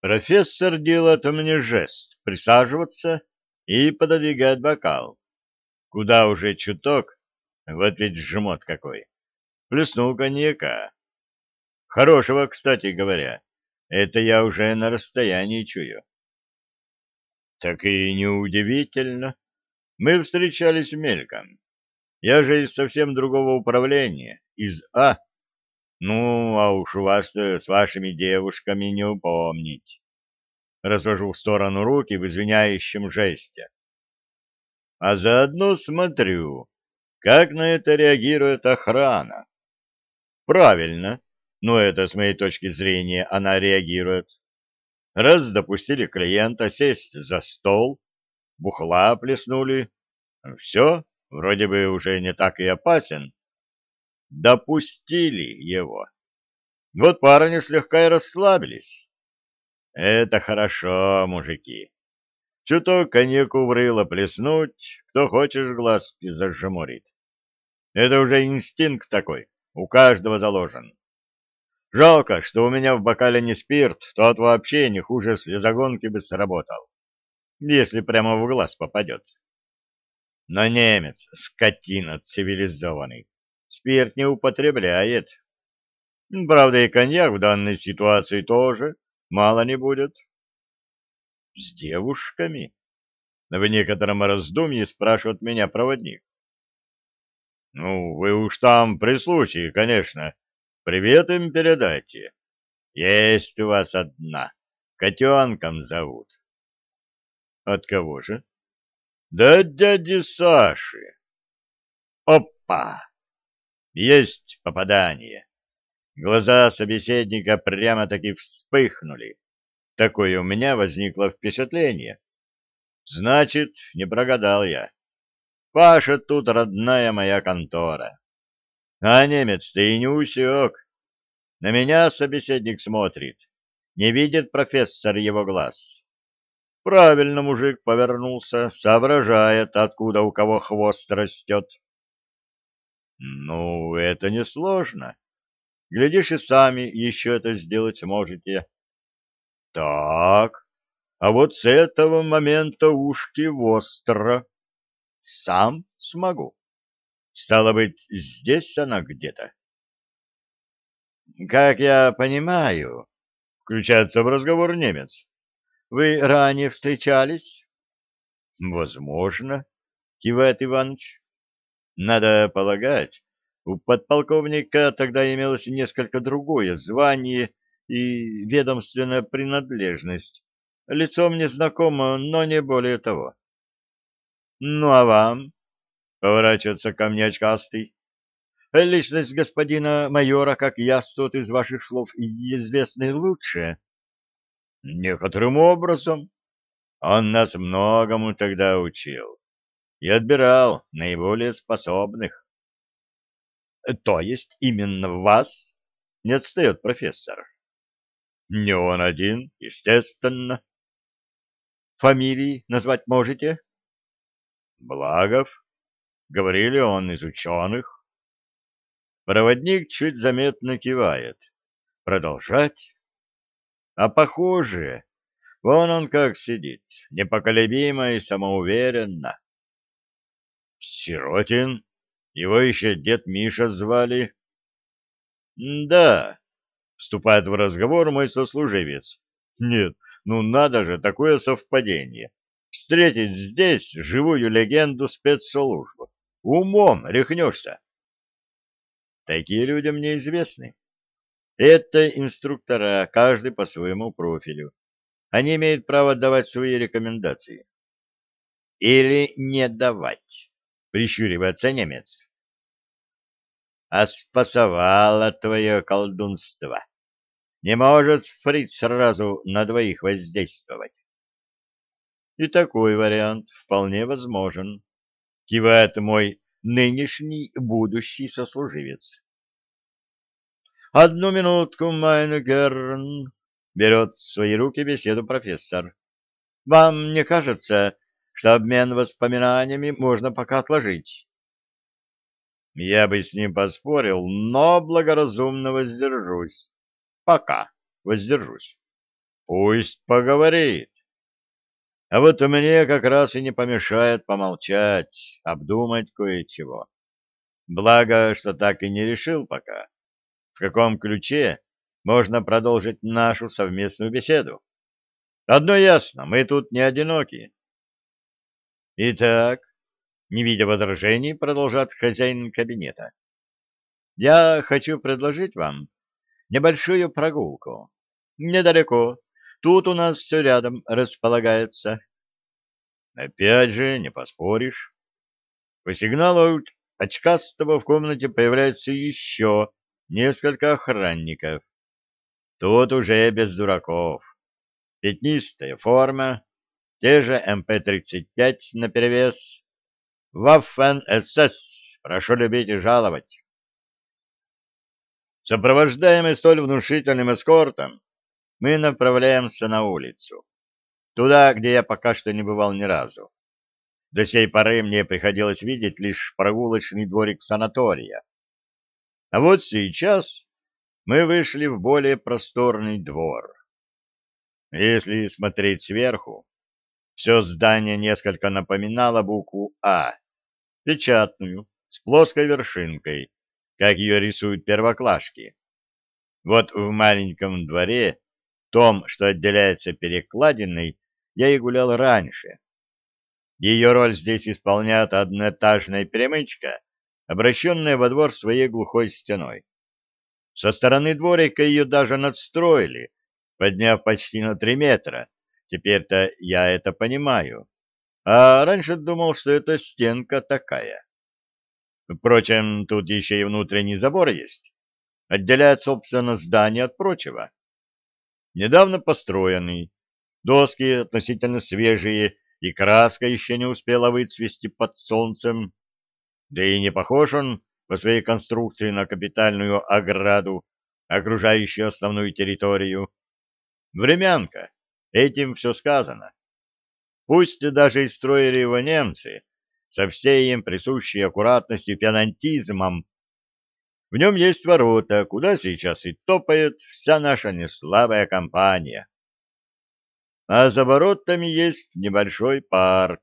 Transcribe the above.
Профессор делает мне жест присаживаться и пододвигает бокал. Куда уже чуток, вот ведь жмот какой. Плеснул коньяка. Хорошего, кстати говоря. Это я уже на расстоянии чую. Так и неудивительно. Мы встречались мельком. Я же из совсем другого управления, из А. Ну, а уж у вас-то с вашими девушками не упомнить. Развожу в сторону руки в извиняющем жесте. А заодно смотрю, как на это реагирует охрана. Правильно, но это, с моей точки зрения, она реагирует. Раз допустили клиента сесть за стол, бухла плеснули, все, вроде бы уже не так и опасен. Допустили его. Вот парни слегка и расслабились. Это хорошо, мужики. Чуток коньяку в рыло плеснуть, кто хочешь глазки зажмурит. Это уже инстинкт такой, у каждого заложен. Жалко, что у меня в бокале не спирт, тот вообще не хуже слезогонки бы сработал, если прямо в глаз попадет. Но немец, скотина цивилизованный, спирт не употребляет. Правда, и коньяк в данной ситуации тоже мало не будет. С девушками? В некотором раздумье спрашивает меня проводник. Ну, вы уж там при случае, конечно. Привет им передайте. Есть у вас одна. Котенком зовут. От кого же? Да дяди Саши. Опа! Есть попадание. Глаза собеседника прямо-таки вспыхнули. Такое у меня возникло впечатление. Значит, не прогадал я. Паша тут родная моя контора. А немец-то и не усек. На меня собеседник смотрит. Не видит профессор его глаз. Правильно мужик повернулся, соображает, откуда у кого хвост растет. Ну, это несложно. Глядишь, и сами еще это сделать можете. Так, а вот с этого момента ушки востро. Сам смогу. Стало быть, здесь она где-то. Как я понимаю, включается в разговор немец. Вы ранее встречались? Возможно, кивает Иваныч. Надо полагать, у подполковника тогда имелось несколько другое звание и ведомственная принадлежность. Лицо мне знакомо, но не более того. — Ну, а вам? — поворачивается ко мне очкастый. — Личность господина майора, как яствует из ваших слов, известны лучше. — Некоторым образом. Он нас многому тогда учил и отбирал наиболее способных. — То есть именно вас? — не отстает профессор. Не он один, естественно. Фамилии назвать можете? Благов. Говорили, он из ученых. Проводник чуть заметно кивает. Продолжать? А похоже, вон он как сидит, непоколебимо и самоуверенно. Сиротин? Его еще дед Миша звали? Да, Вступает в разговор мой сослуживец. Нет, ну надо же, такое совпадение. Встретить здесь живую легенду спецслужбы. Умом рехнешься. Такие люди мне известны. Это инструктора, каждый по своему профилю. Они имеют право давать свои рекомендации. Или не давать, прищуривается немец. А спасовало твое колдунство. Не может фриц сразу на двоих воздействовать. И такой вариант вполне возможен, кивает мой нынешний будущий сослуживец. Одну минутку, Майнгерн, берет в свои руки беседу профессор. Вам не кажется, что обмен воспоминаниями можно пока отложить? Я бы с ним поспорил, но благоразумно воздержусь. Пока воздержусь. Пусть поговорит. А вот мне как раз и не помешает помолчать, обдумать кое-чего. Благо, что так и не решил пока, в каком ключе можно продолжить нашу совместную беседу. Одно ясно, мы тут не одиноки. Итак, не видя возражений, продолжает хозяин кабинета. Я хочу предложить вам небольшую прогулку. Недалеко. Тут у нас все рядом располагается. Опять же, не поспоришь. По сигналу очкастого в комнате появляется еще несколько охранников. Тут уже без дураков. Пятнистая форма, те же МП-35 наперевес. Ваффен-СС, прошу любить и жаловать. Сопровождаемый столь внушительным эскортом, мы направляемся на улицу. Туда, где я пока что не бывал ни разу. До сей поры мне приходилось видеть лишь прогулочный дворик санатория. А вот сейчас мы вышли в более просторный двор. Если смотреть сверху, все здание несколько напоминало букву «А», печатную, с плоской вершинкой, как ее рисуют первоклашки. Вот в маленьком дворе, том, что отделяется перекладиной, я и гулял раньше. Ее роль здесь исполняет одноэтажная перемычка, обращенная во двор своей глухой стеной. Со стороны дворика ее даже надстроили, подняв почти на три метра. Теперь-то я это понимаю. А раньше думал, что это стенка такая. Впрочем, тут еще и внутренний забор есть. Отделяет, собственно, здание от прочего. Недавно построенный. Доски относительно свежие, и краска еще не успела выцвести под солнцем. Да и не похож он по своей конструкции на капитальную ограду, окружающую основную территорию. Времянка. Этим все сказано. Пусть даже и строили его немцы, со всей им присущей аккуратностью пенантизмом. В нем есть ворота, куда сейчас и топает вся наша неслабая компания. А за воротами есть небольшой парк,